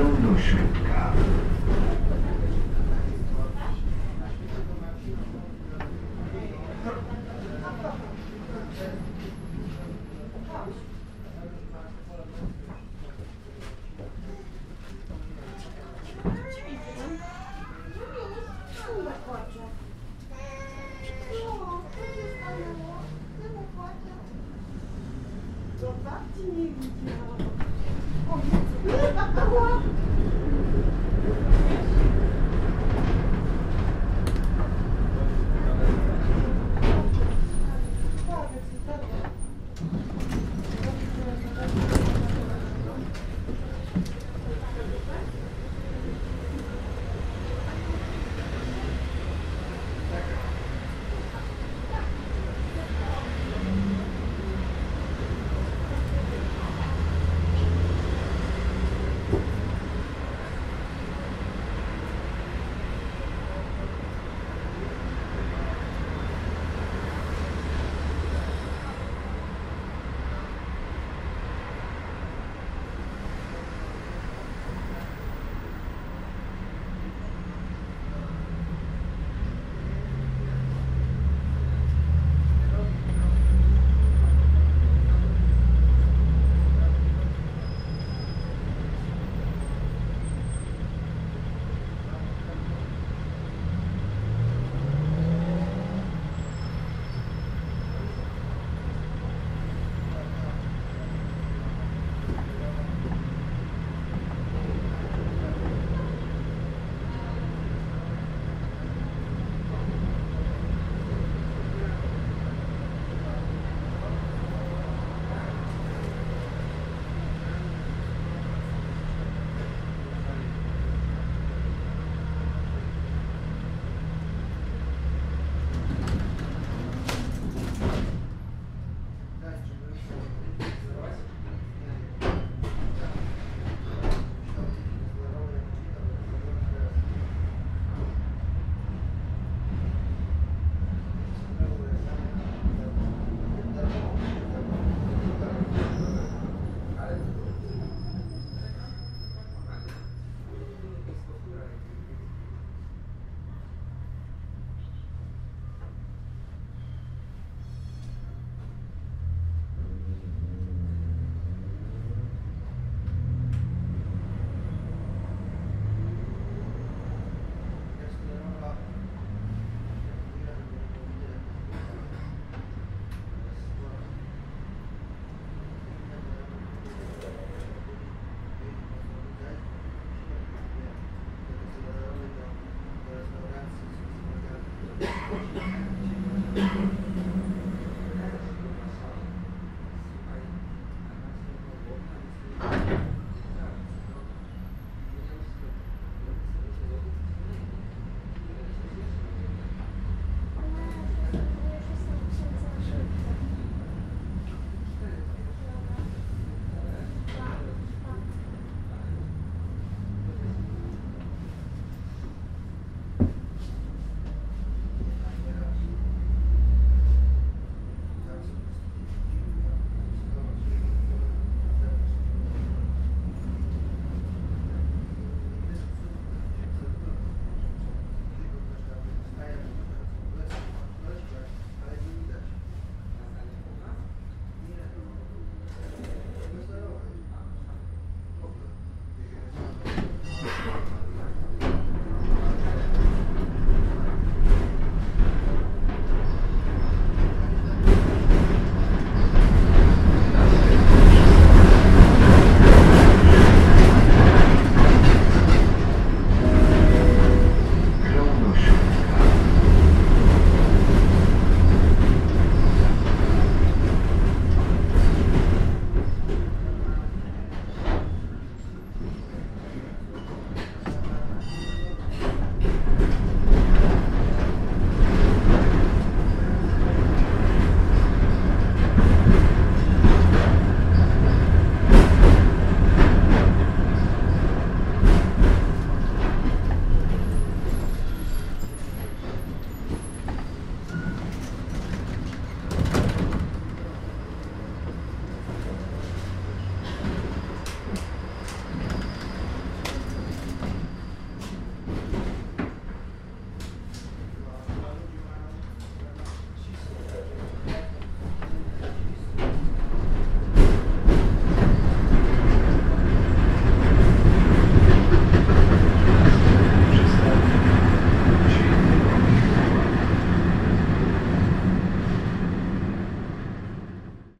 pełno środka. Zobaczcie, nie widziałam.